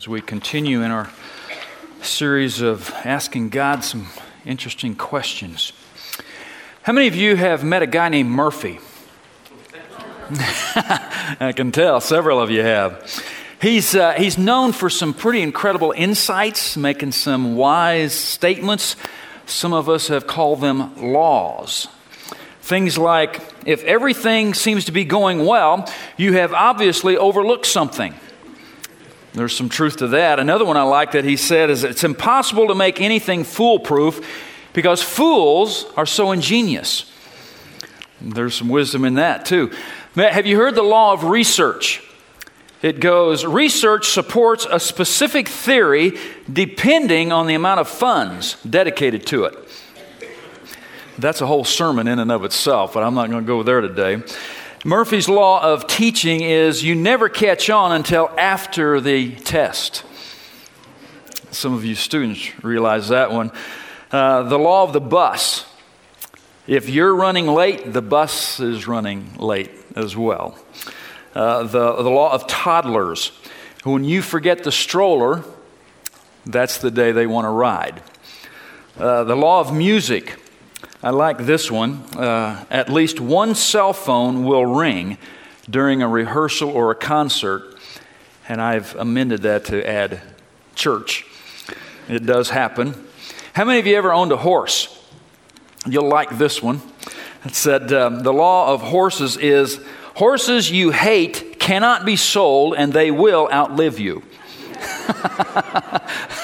As we continue in our series of asking God some interesting questions. How many of you have met a guy named Murphy? I can tell several of you have. He's, uh, he's known for some pretty incredible insights, making some wise statements. Some of us have called them laws. Things like if everything seems to be going well, you have obviously overlooked something. There's some truth to that. Another one I like that he said is it's impossible to make anything foolproof because fools are so ingenious. There's some wisdom in that too. Have you heard the law of research? It goes research supports a specific theory depending on the amount of funds dedicated to it. That's a whole sermon in and of itself, but I'm not going to go there today. Murphy's Law of teaching is you never catch on until after the test. Some of you students realize that one. Uh, the law of the bus. If you're running late, the bus is running late as well. Uh, the, the law of toddlers. When you forget the stroller, that's the day they want to ride. Uh, the law of music. I like this one. Uh, at least one cell phone will ring during a rehearsal or a concert, and I've amended that to add church. It does happen. How many of you ever owned a horse? You'll like this one. It said um, the law of horses is horses you hate cannot be sold and they will outlive you.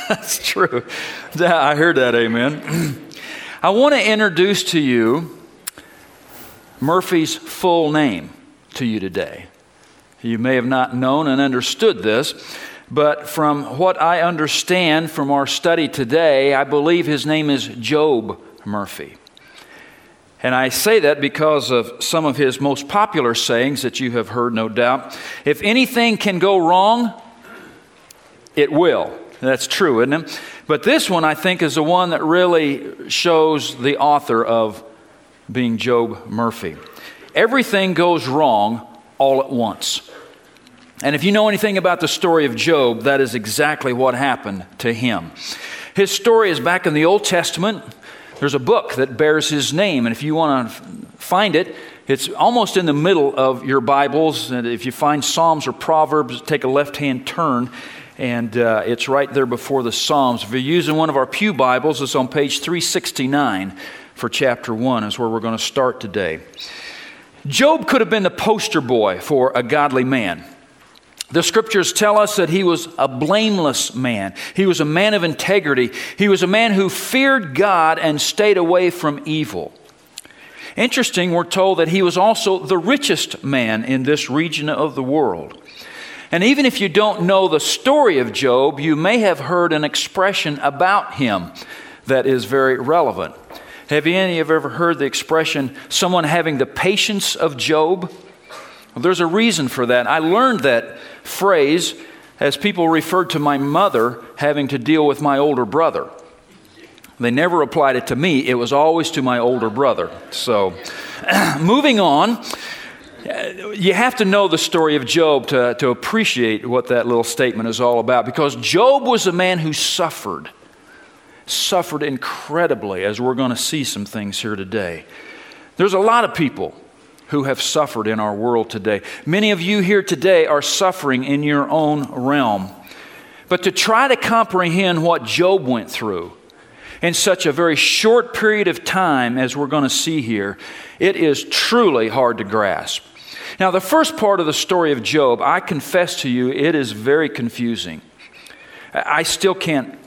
That's true. I heard that, amen. I want to introduce to you Murphy's full name to you today. You may have not known and understood this, but from what I understand from our study today, I believe his name is Job Murphy. And I say that because of some of his most popular sayings that you have heard, no doubt. If anything can go wrong, it will. That's true, isn't it? But this one, I think, is the one that really shows the author of being Job Murphy. Everything goes wrong all at once. And if you know anything about the story of Job, that is exactly what happened to him. His story is back in the Old Testament. There's a book that bears his name, and if you want to find it, it's almost in the middle of your Bibles. And if you find Psalms or Proverbs, take a left hand turn and uh, it's right there before the Psalms. If you're using one of our Pew Bibles, it's on page 369 for chapter 1, is where we're going to start today. Job could have been the poster boy for a godly man. The scriptures tell us that he was a blameless man. He was a man of integrity. He was a man who feared God and stayed away from evil. Interesting, we're told that he was also the richest man in this region of the world. And even if you don't know the story of Job, you may have heard an expression about him that is very relevant. Have any of you ever heard the expression, someone having the patience of Job? Well, there's a reason for that. I learned that phrase as people referred to my mother having to deal with my older brother. They never applied it to me, it was always to my older brother. So, moving on, you have to know the story of Job to, to appreciate what that little statement is all about because Job was a man who suffered, suffered incredibly, as we're going to see some things here today. There's a lot of people who have suffered in our world today. Many of you here today are suffering in your own realm. But to try to comprehend what Job went through in such a very short period of time, as we're going to see here, it is truly hard to grasp. Now, the first part of the story of Job, I confess to you, it is very confusing. I still can't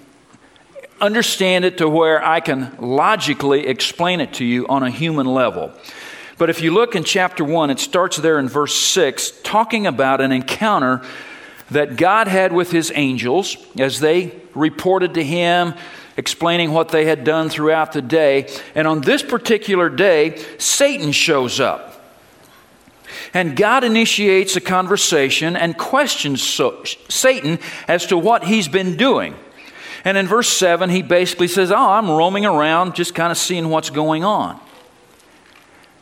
understand it to where I can logically explain it to you on a human level. But if you look in chapter 1, it starts there in verse 6, talking about an encounter that God had with his angels as they reported to him, explaining what they had done throughout the day. And on this particular day, Satan shows up. And God initiates a conversation and questions Satan as to what he's been doing. And in verse 7, he basically says, Oh, I'm roaming around just kind of seeing what's going on.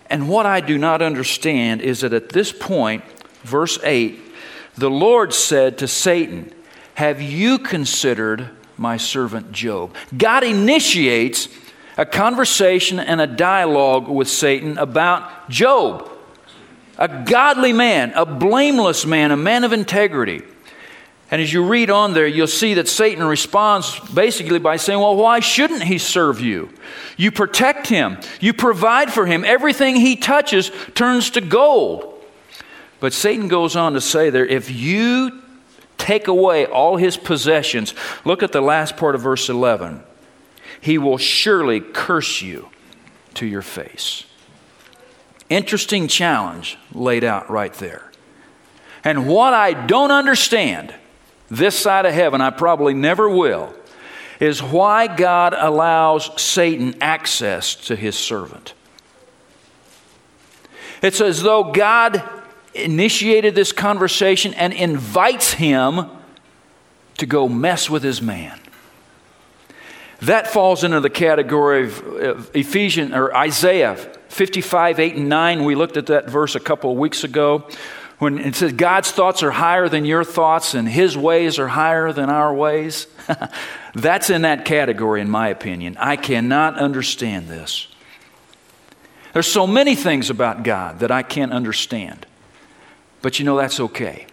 And what I do not understand is that at this point, verse 8, the Lord said to Satan, have you considered my servant Job? God initiates a conversation and a dialogue with Satan about Job, a godly man, a blameless man, a man of integrity. And as you read on there, you'll see that Satan responds basically by saying, Well, why shouldn't he serve you? You protect him, you provide for him. Everything he touches turns to gold. But Satan goes on to say there, if you take away all his possessions, look at the last part of verse 11. He will surely curse you to your face. Interesting challenge laid out right there. And what I don't understand this side of heaven, I probably never will, is why God allows Satan access to his servant. It's as though God initiated this conversation and invites him to go mess with his man. That falls into the category of Ephesians or Isaiah 55, 8, and 9. We looked at that verse a couple of weeks ago when it says God's thoughts are higher than your thoughts and his ways are higher than our ways. That's in that category, in my opinion. I cannot understand this. There's so many things about God that I can't understand. But you know, that's okay.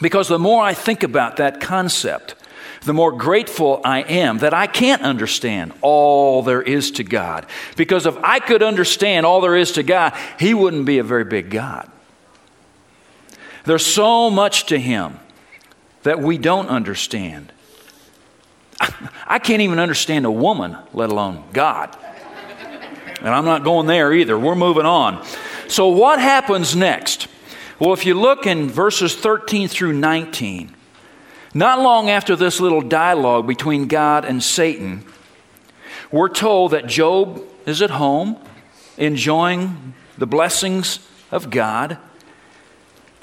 Because the more I think about that concept, the more grateful I am that I can't understand all there is to God. Because if I could understand all there is to God, He wouldn't be a very big God. There's so much to Him that we don't understand. I can't even understand a woman, let alone God. And I'm not going there either. We're moving on. So, what happens next? Well, if you look in verses 13 through 19, not long after this little dialogue between God and Satan, we're told that Job is at home enjoying the blessings of God.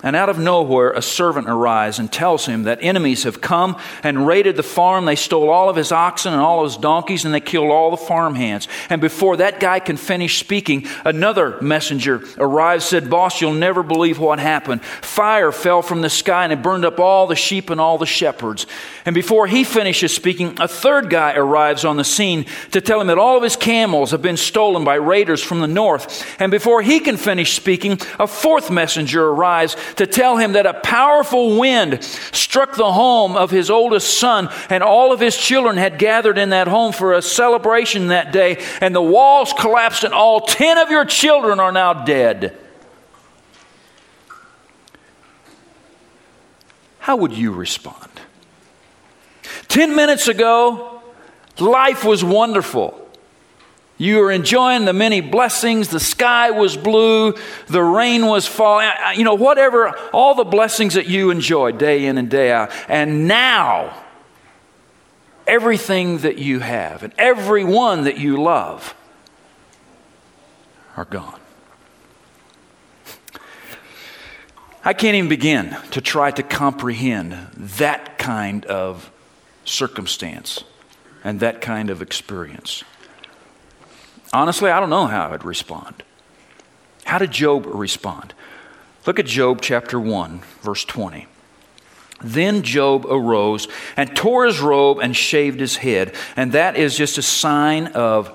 And out of nowhere, a servant arrives and tells him that enemies have come and raided the farm. They stole all of his oxen and all of his donkeys, and they killed all the farm hands. And before that guy can finish speaking, another messenger arrives, said, Boss, you'll never believe what happened. Fire fell from the sky and it burned up all the sheep and all the shepherds. And before he finishes speaking, a third guy arrives on the scene to tell him that all of his camels have been stolen by raiders from the north. And before he can finish speaking, a fourth messenger arrives to tell him that a powerful wind struck the home of his oldest son, and all of his children had gathered in that home for a celebration that day, and the walls collapsed, and all 10 of your children are now dead. How would you respond? 10 minutes ago, life was wonderful. You were enjoying the many blessings. The sky was blue. The rain was falling. You know, whatever, all the blessings that you enjoyed day in and day out. And now, everything that you have and everyone that you love are gone. I can't even begin to try to comprehend that kind of circumstance and that kind of experience. Honestly, I don't know how I'd respond. How did Job respond? Look at Job chapter 1, verse 20. Then Job arose and tore his robe and shaved his head. And that is just a sign of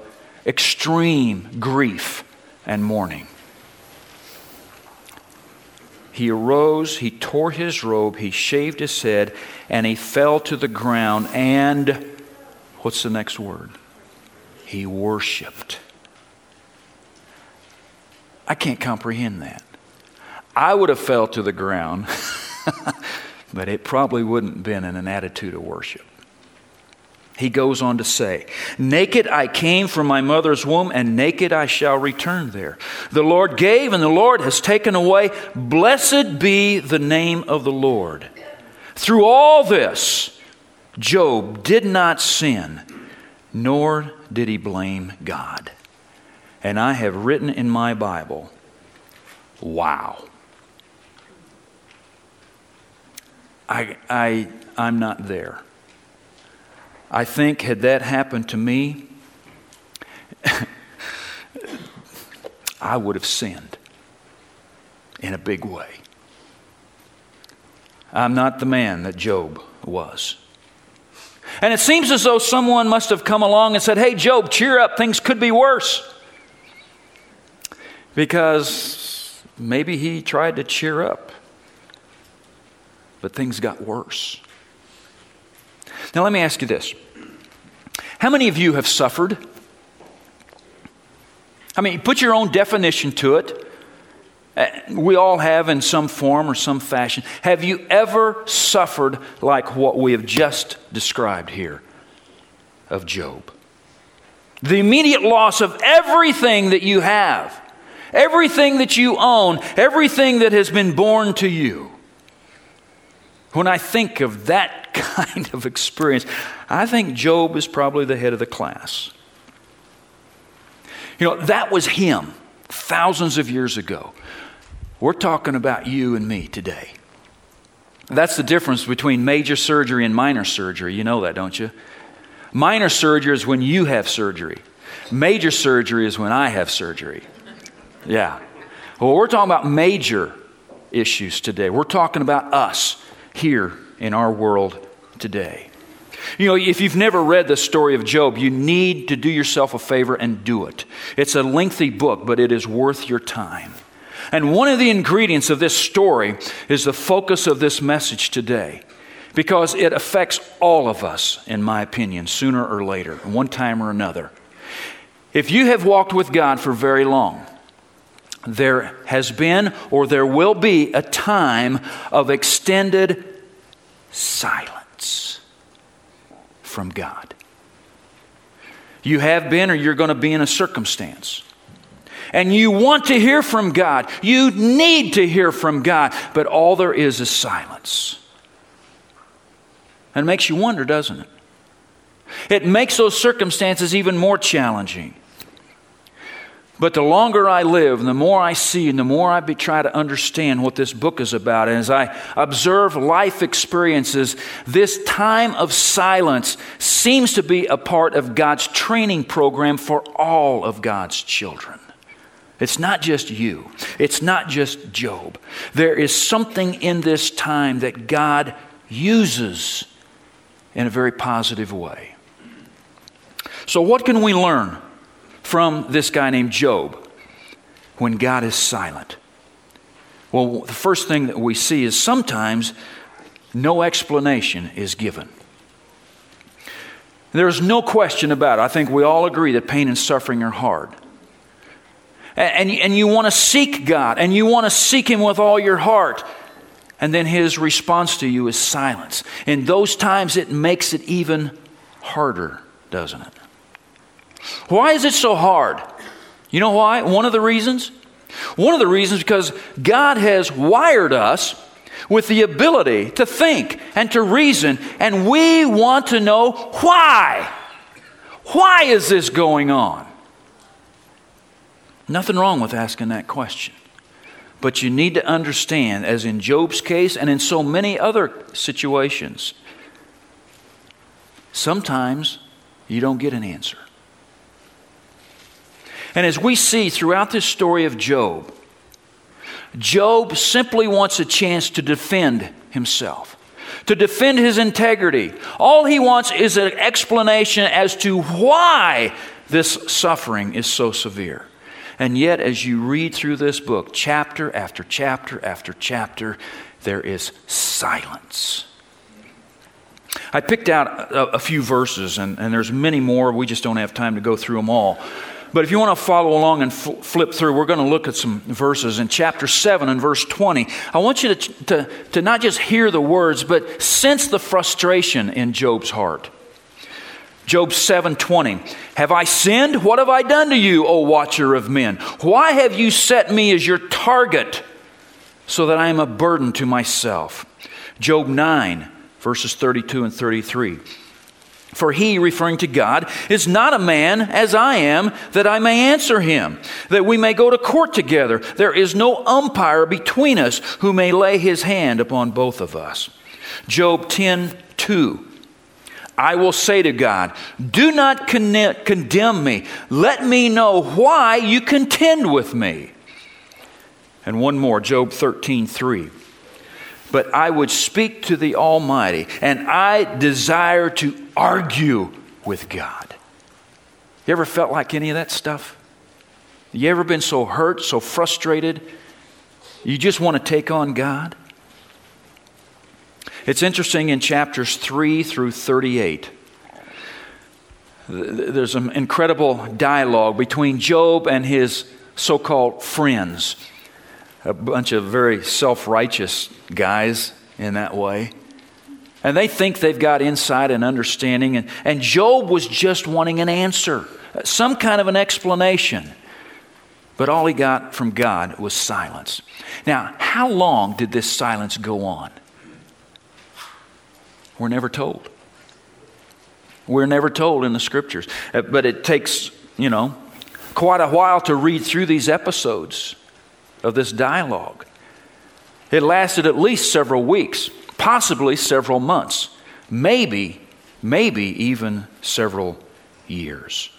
extreme grief and mourning. He arose, he tore his robe, he shaved his head, and he fell to the ground. And what's the next word? He worshiped. I can't comprehend that. I would have fell to the ground, but it probably wouldn't have been in an attitude of worship. He goes on to say, Naked I came from my mother's womb, and naked I shall return there. The Lord gave, and the Lord has taken away. Blessed be the name of the Lord. Through all this, Job did not sin, nor did he blame God. And I have written in my Bible, wow. I, I, I'm not there. I think, had that happened to me, I would have sinned in a big way. I'm not the man that Job was. And it seems as though someone must have come along and said, Hey, Job, cheer up, things could be worse. Because maybe he tried to cheer up, but things got worse. Now, let me ask you this How many of you have suffered? I mean, put your own definition to it. Uh, we all have in some form or some fashion. Have you ever suffered like what we have just described here of Job? The immediate loss of everything that you have, everything that you own, everything that has been born to you. When I think of that kind of experience, I think Job is probably the head of the class. You know, that was him thousands of years ago. We're talking about you and me today. That's the difference between major surgery and minor surgery. You know that, don't you? Minor surgery is when you have surgery, major surgery is when I have surgery. Yeah. Well, we're talking about major issues today. We're talking about us here in our world today. You know, if you've never read the story of Job, you need to do yourself a favor and do it. It's a lengthy book, but it is worth your time. And one of the ingredients of this story is the focus of this message today because it affects all of us, in my opinion, sooner or later, one time or another. If you have walked with God for very long, there has been or there will be a time of extended silence from God. You have been or you're going to be in a circumstance and you want to hear from God. You need to hear from God, but all there is is silence. And it makes you wonder, doesn't it? It makes those circumstances even more challenging. But the longer I live, and the more I see, and the more I try to understand what this book is about, and as I observe life experiences, this time of silence seems to be a part of God's training program for all of God's children. It's not just you, it's not just Job. There is something in this time that God uses in a very positive way. So, what can we learn from this guy named Job when God is silent? Well, the first thing that we see is sometimes no explanation is given. There's no question about it. I think we all agree that pain and suffering are hard and, and you want to seek God and you want to seek Him with all your heart. And then His response to you is silence. In those times, it makes it even harder, doesn't it? Why is it so hard? You know why? One of the reasons? One of the reasons because God has wired us with the ability to think and to reason, and we want to know why. Why is this going on? Nothing wrong with asking that question. But you need to understand, as in Job's case and in so many other situations, sometimes you don't get an answer. And as we see throughout this story of Job, Job simply wants a chance to defend himself, to defend his integrity. All he wants is an explanation as to why this suffering is so severe. And yet, as you read through this book, chapter after chapter after chapter, there is silence. I picked out a, a few verses, and, and, there's many more. We just don't have time to go through them all. But if you want to follow along and fl- flip through, we're going to look at some verses. In chapter 7 and verse 20, I want you to, to, to not just hear the words, but sense the frustration in Job's heart. Job 7:20 Have I sinned? What have I done to you, O watcher of men? Why have you set me as your target so that I am a burden to myself? Job 9 verses 32 and 33. For he, referring to God, is not a man as I am, that I may answer him, that we may go to court together. There is no umpire between us who may lay his hand upon both of us. Job 10 2. I will say to God, Do not condemn me. Let me know why you contend with me. And one more, Job 13 3. But I would speak to the Almighty, and I desire to argue with God. You ever felt like any of that stuff? You ever been so hurt, so frustrated, you just want to take on God? It's interesting in chapters 3 through 38. There's an incredible dialogue between Job and his so called friends, a bunch of very self righteous guys in that way. And they think they've got insight and understanding. And, and Job was just wanting an answer, some kind of an explanation. But all he got from God was silence. Now, how long did this silence go on? We're never told. We're never told in the scriptures. Uh, but it takes, you know, quite a while to read through these episodes of this dialogue. It lasted at least several weeks, possibly several months, maybe, maybe even several years.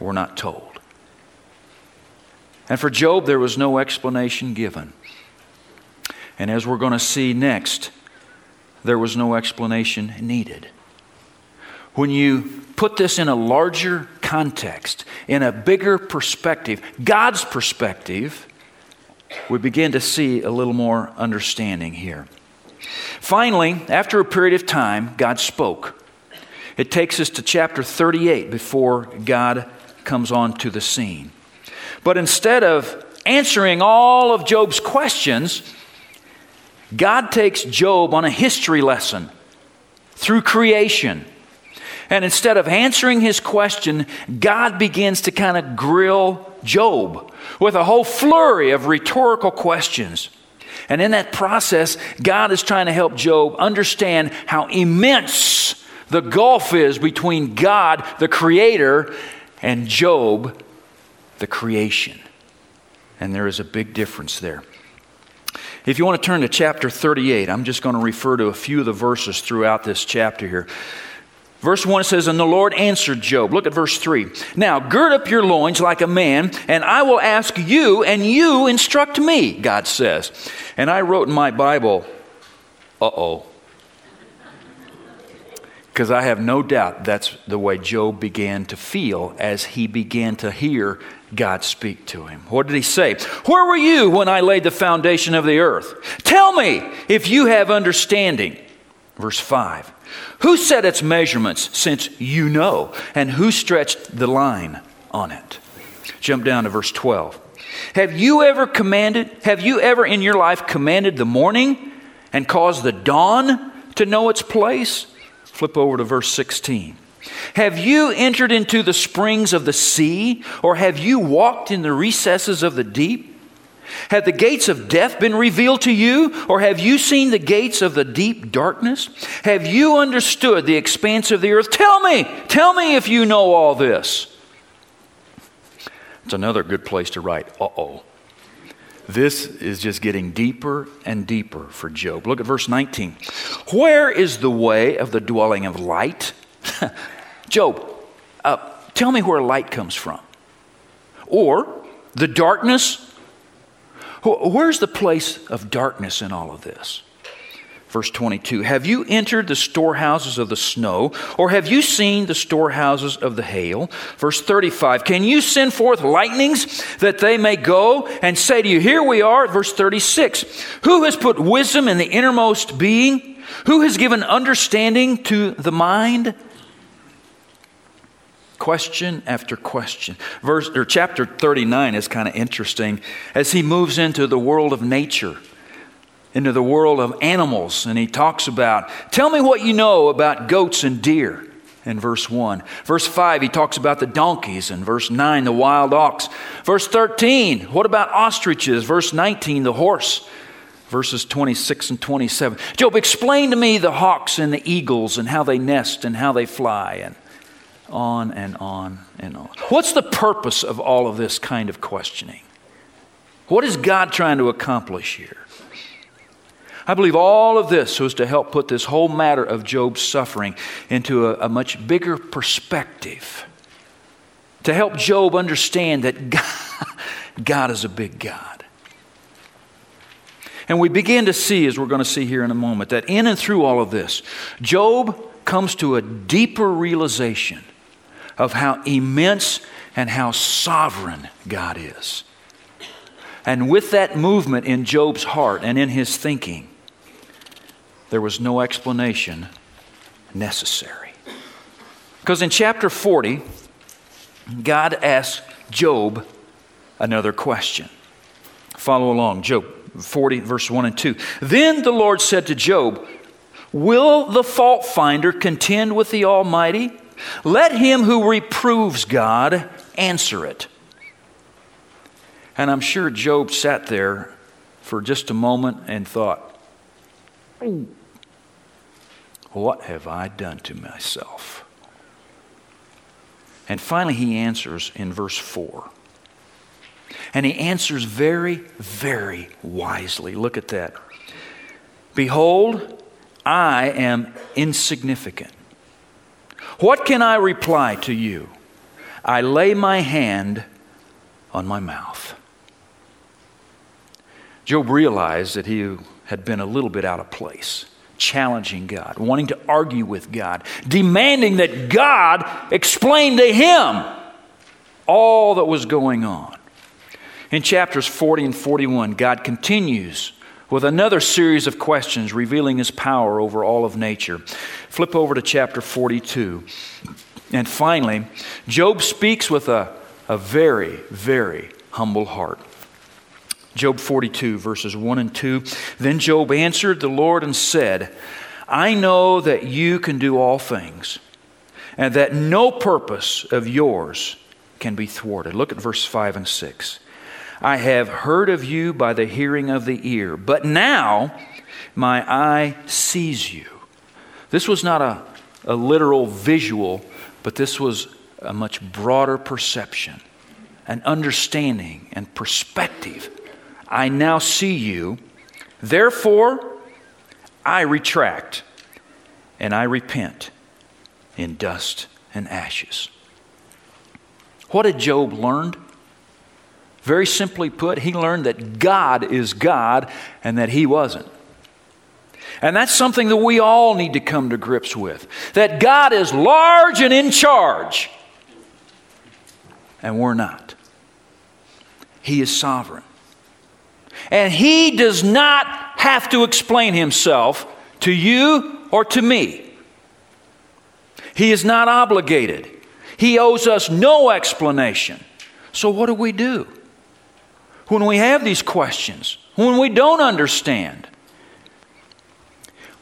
We're not told. And for Job, there was no explanation given. And as we're going to see next, there was no explanation needed. When you put this in a larger context, in a bigger perspective, God's perspective, we begin to see a little more understanding here. Finally, after a period of time, God spoke. It takes us to chapter 38 before God comes onto the scene. But instead of answering all of Job's questions, God takes Job on a history lesson through creation. And instead of answering his question, God begins to kind of grill Job with a whole flurry of rhetorical questions. And in that process, God is trying to help Job understand how immense the gulf is between God, the Creator, and Job, the creation. And there is a big difference there. If you want to turn to chapter 38, I'm just going to refer to a few of the verses throughout this chapter here. Verse 1 says, And the Lord answered Job. Look at verse 3. Now, gird up your loins like a man, and I will ask you, and you instruct me, God says. And I wrote in my Bible, uh oh because I have no doubt that's the way Job began to feel as he began to hear God speak to him. What did he say? Where were you when I laid the foundation of the earth? Tell me if you have understanding. Verse 5. Who set its measurements since you know? And who stretched the line on it? Jump down to verse 12. Have you ever commanded, have you ever in your life commanded the morning and caused the dawn to know its place? Flip over to verse 16. Have you entered into the springs of the sea, or have you walked in the recesses of the deep? Have the gates of death been revealed to you, or have you seen the gates of the deep darkness? Have you understood the expanse of the earth? Tell me, tell me if you know all this. It's another good place to write, uh oh. This is just getting deeper and deeper for Job. Look at verse 19. Where is the way of the dwelling of light? Job, uh, tell me where light comes from. Or the darkness. Where's the place of darkness in all of this? Verse 22 Have you entered the storehouses of the snow, or have you seen the storehouses of the hail? Verse 35 Can you send forth lightnings that they may go and say to you, Here we are? Verse 36 Who has put wisdom in the innermost being? Who has given understanding to the mind? Question after question. Verse or chapter 39 is kind of interesting as he moves into the world of nature into the world of animals, and he talks about, Tell me what you know about goats and deer in verse 1. Verse 5, he talks about the donkeys. In verse 9, the wild ox. Verse 13, what about ostriches? Verse 19, the horse. Verses 26 and 27. Job, explain to me the hawks and the eagles and how they nest and how they fly, and on and on and on. What's the purpose of all of this kind of questioning? What is God trying to accomplish here? I believe all of this was to help put this whole matter of Job's suffering into a, a much bigger perspective. To help Job understand that God, God is a big God. And we begin to see, as we're going to see here in a moment, that in and through all of this, Job comes to a deeper realization of how immense and how sovereign God is. And with that movement in Job's heart and in his thinking, there was no explanation necessary. Because in chapter 40, God asked Job another question. Follow along, Job 40, verse 1 and 2. Then the Lord said to Job, Will the fault finder contend with the Almighty? Let him who reproves God answer it. And I'm sure Job sat there for just a moment and thought, What have I done to myself? And finally, he answers in verse 4. And he answers very, very wisely. Look at that. Behold, I am insignificant. What can I reply to you? I lay my hand on my mouth. Job realized that he had been a little bit out of place, challenging God, wanting to argue with God, demanding that God explain to him all that was going on. In chapters 40 and 41, God continues with another series of questions revealing his power over all of nature. Flip over to chapter 42. And finally, Job speaks with a, a very, very humble heart. Job 42, verses 1 and 2. Then Job answered the Lord and said, I know that you can do all things, and that no purpose of yours can be thwarted. Look at verse 5 and 6. I have heard of you by the hearing of the ear, but now my eye sees you. This was not a, a literal visual, but this was a much broader perception, an understanding and perspective I now see you. Therefore, I retract and I repent in dust and ashes. What had Job learned? Very simply put, he learned that God is God and that he wasn't. And that's something that we all need to come to grips with that God is large and in charge, and we're not. He is sovereign. And he does not have to explain himself to you or to me. He is not obligated. He owes us no explanation. So, what do we do? When we have these questions, when we don't understand,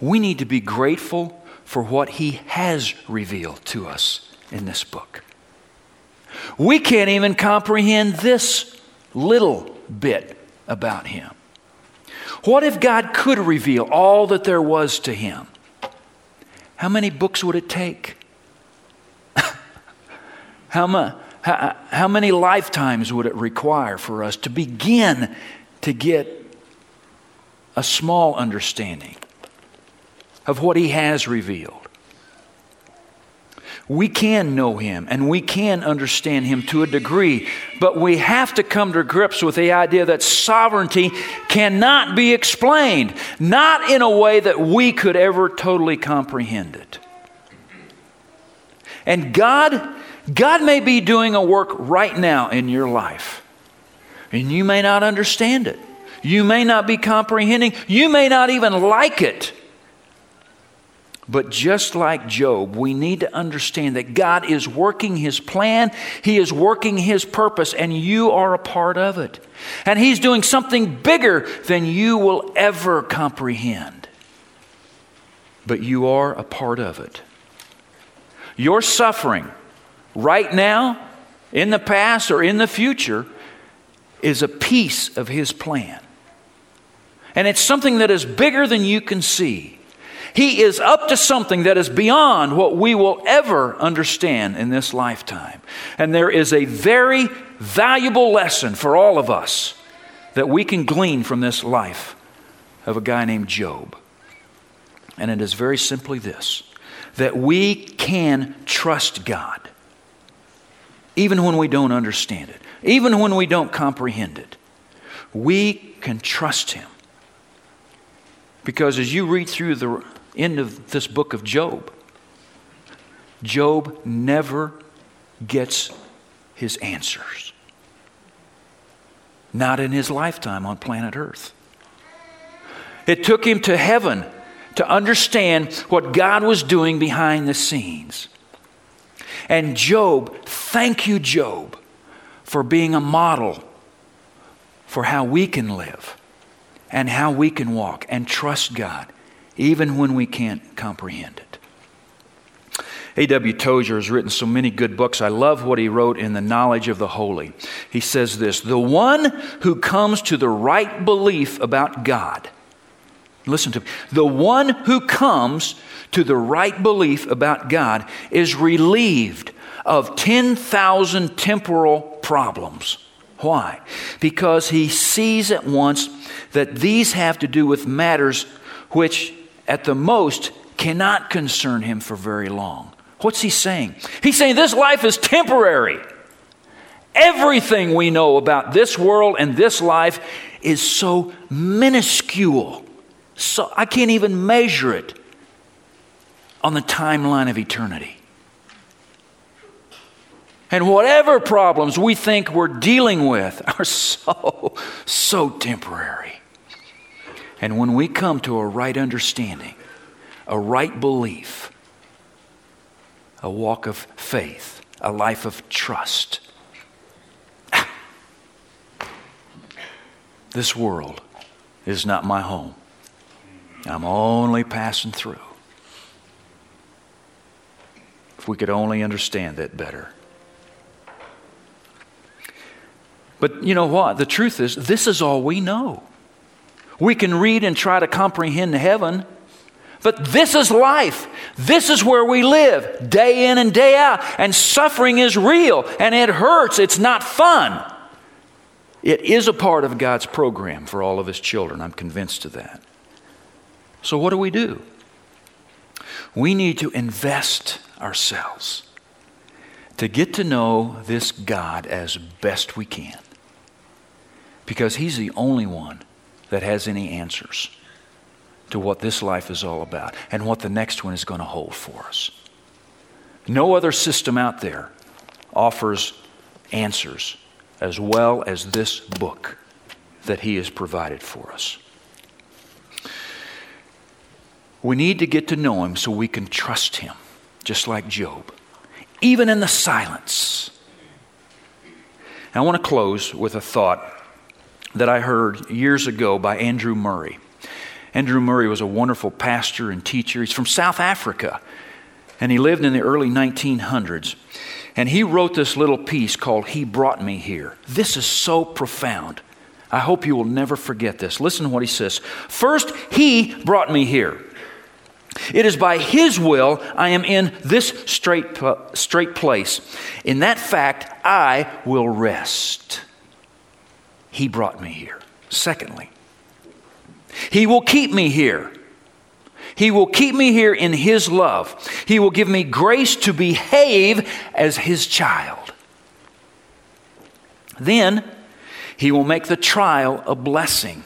we need to be grateful for what He has revealed to us in this book. We can't even comprehend this little bit about him? What if God could reveal all that there was to him? How many books would it take? how, ma- how, how many lifetimes would it require for us to begin to get a small understanding of what he has revealed? we can know him and we can understand him to a degree, but we have to come to grips with the idea that sovereignty cannot be explained, not in a way that we could ever totally comprehend it. And God, God may be doing a work right now in your life, and you may not understand it. You may not be comprehending. You may not even like it. But just like Job, we need to understand that God is working His plan, He is working His purpose, and you are a part of it. And He's doing something bigger than you will ever comprehend. But you are a part of it. Your suffering right now, in the past, or in the future is a piece of His plan. And it's something that is bigger than you can see. He is up to something that is beyond what we will ever understand in this lifetime. And there is a very valuable lesson for all of us that we can glean from this life of a guy named Job. And it is very simply this that we can trust God, even when we don't understand it, even when we don't comprehend it. We can trust Him Because as you read through the end of this book of Job, Job never gets his answers. Not in his lifetime on planet Earth. It took him to heaven to understand what God was doing behind the scenes. And Job, thank you, Job, for being a model for how we can live and how we can walk and trust God, even when we can't comprehend it. A.W. Tozer has written so many good books. I love what he wrote in The Knowledge of the Holy. He says this The one who comes to the right belief about God, listen to me, the one who comes to the right belief about God is relieved of 10,000 temporal problems. Why? Because he sees at once that these have to do with matters which, at the most, cannot concern him for very long. What's he saying? He's saying this life is temporary. Everything we know about this world and this life is so minuscule. So I can't even measure it on the timeline of eternity. And whatever problems we think we're dealing with are so, so temporary. And when we come to a right understanding, a right belief, a walk of faith, a life of trust. This world is not my home. I'm only passing through. If we could only understand that better. But you know what? The truth is, this is all we know. We can read and try to comprehend heaven, but this is life. This is where we live day in and day out. And suffering is real and it hurts. It's not fun. It is a part of God's program for all of His children. I'm convinced of that. So, what do we do? We need to invest ourselves to get to know this God as best we can because He's the only one that has any answers to what this life is all about and what the next one is going to hold for us. No other system out there offers answers as well as this book that He has provided for us. We need to get to know Him so we can trust Him, just like Job, even in the silence. I want to close with a thought that I heard years ago by Andrew Murray. Andrew Murray was a wonderful pastor and teacher. He's from South Africa, and he lived in the early 1900s. And he wrote this little piece called He Brought Me Here. This is so profound. I hope you will never forget this. Listen to what he says. First, He brought me here. It is by His will I am in this strait, strait place. In that fact, I will rest. He brought me here. Secondly, he will keep me here. He will keep me here in His love. He will give me grace to behave as His child. Then He will make the trial a blessing,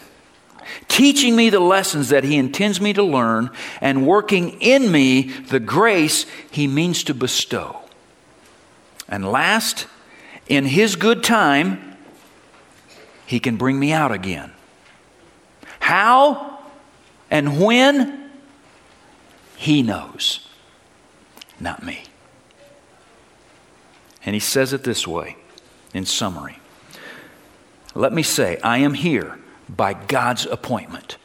teaching me the lessons that He intends me to learn and working in me the grace He means to bestow. And last, in His good time, He can bring me out again. How and when, He knows, not me. And He says it this way in summary Let me say, I am here by God's appointment.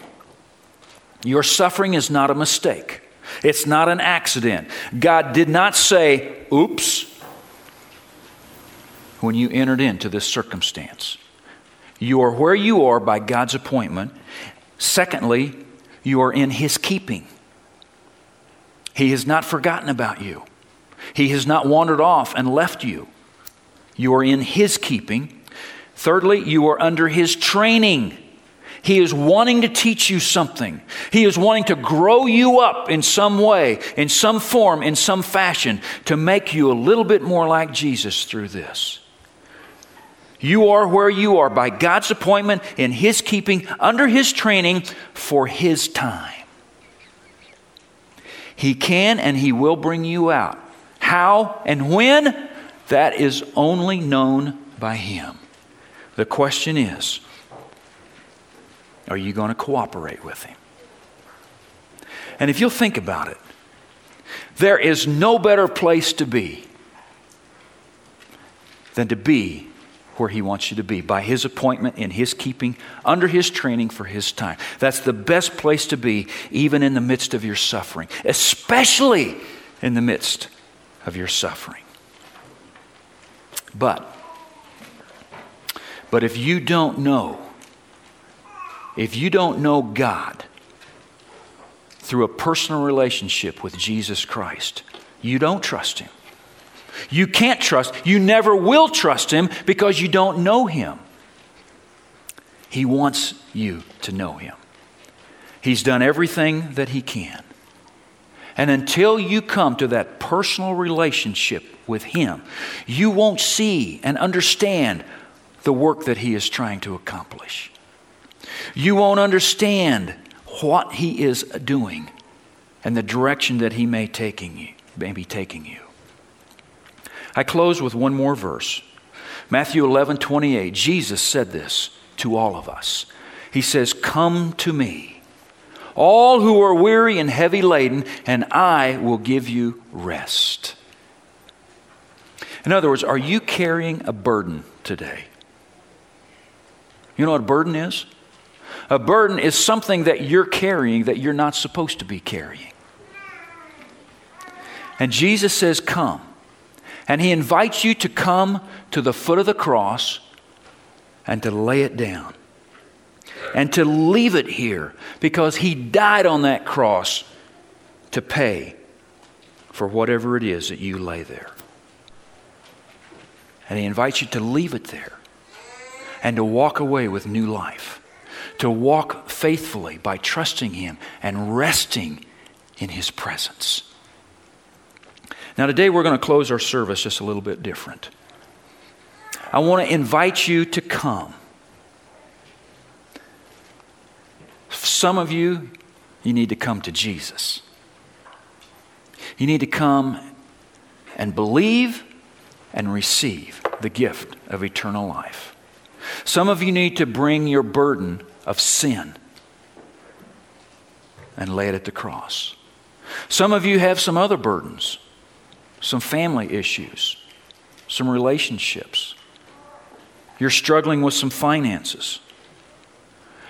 Your suffering is not a mistake. It's not an accident. God did not say, oops, when you entered into this circumstance. You are where you are by God's appointment, Secondly, you are in His keeping. He has not forgotten about you, He has not wandered off and left you. You are in His keeping. Thirdly, you are under His training. He is wanting to teach you something. He is wanting to grow you up in some way, in some form, in some fashion, to make you a little bit more like Jesus through this. You are where you are by God's appointment, in His keeping, under His training, for His time. He can and He will bring you out. How and when? That is only known by Him. The question is are you going to cooperate with Him? And if you'll think about it, there is no better place to be than to be where He wants you to be by His appointment, in His keeping, under His training for His time. That's the best place to be, even in the midst of your suffering, especially in the midst of your suffering. But, but if you don't know, if you don't know God through a personal relationship with Jesus Christ, you don't trust Him. You can't trust, you never will trust Him because you don't know Him. He wants you to know Him. He's done everything that He can. And until you come to that personal relationship with Him, you won't see and understand the work that He is trying to accomplish. You won't understand what He is doing and the direction that He may, taking you, may be taking you. I close with one more verse. Matthew 11, 28. Jesus said this to all of us. He says, Come to me, all who are weary and heavy laden, and I will give you rest. In other words, are you carrying a burden today? You know what a burden is? A burden is something that you're carrying that you're not supposed to be carrying. And Jesus says, Come. And he invites you to come to the foot of the cross and to lay it down and to leave it here because he died on that cross to pay for whatever it is that you lay there. And he invites you to leave it there and to walk away with new life, to walk faithfully by trusting him and resting in his presence. Now, today we're going to close our service just a little bit different. I want to invite you to come. Some of you, you need to come to Jesus. You need to come and believe and receive the gift of eternal life. Some of you need to bring your burden of sin and lay it at the cross. Some of you have some other burdens some family issues, some relationships. You're struggling with some finances.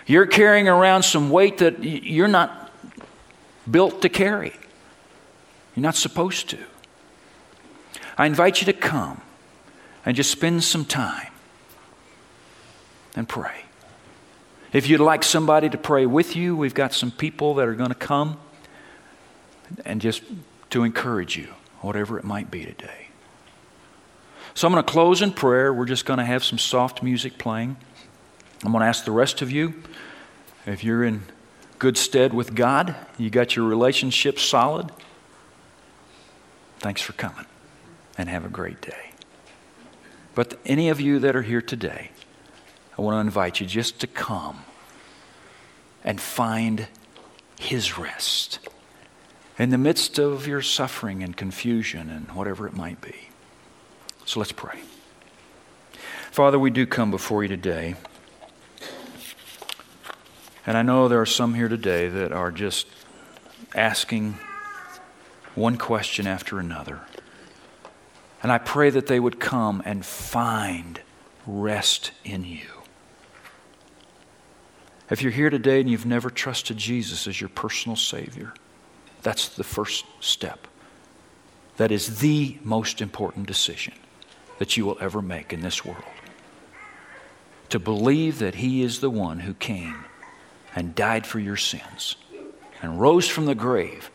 You're carrying around some weight that you're not built to carry. You're not supposed to. I invite you to come and just spend some time and pray. If you'd like somebody to pray with you, we've got some people that are going to come and just to encourage you whatever it might be today. So I'm going to close in prayer. We're just going to have some soft music playing. I'm going to ask the rest of you if you're in good stead with God, you got your relationship solid. Thanks for coming and have a great day. But any of you that are here today, I want to invite you just to come and find His rest in the midst of your suffering and confusion and whatever it might be. So let's pray. Father, we do come before you today. And I know there are some here today that are just asking one question after another. And I pray that they would come and find rest in you. If you're here today and you've never trusted Jesus as your personal Savior, that's the first step. That is the most important decision that you will ever make in this world. To believe that He is the one who came and died for your sins and rose from the grave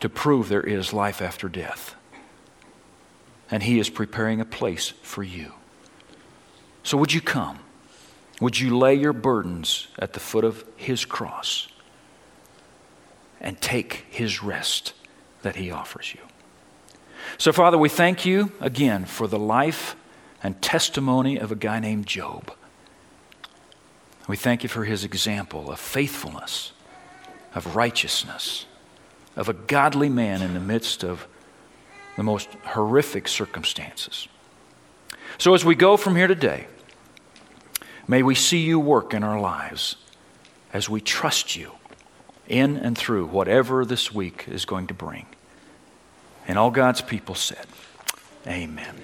to prove there is life after death. And He is preparing a place for you. So, would you come? Would you lay your burdens at the foot of His cross? and take his rest that he offers you. So, Father, we thank you again for the life and testimony of a guy named Job. We thank you for his example of faithfulness, of righteousness, of a godly man in the midst of the most horrific circumstances. So, as we go from here today, may we see you work in our lives as we trust you in and through whatever this week is going to bring. And all God's people said, Amen.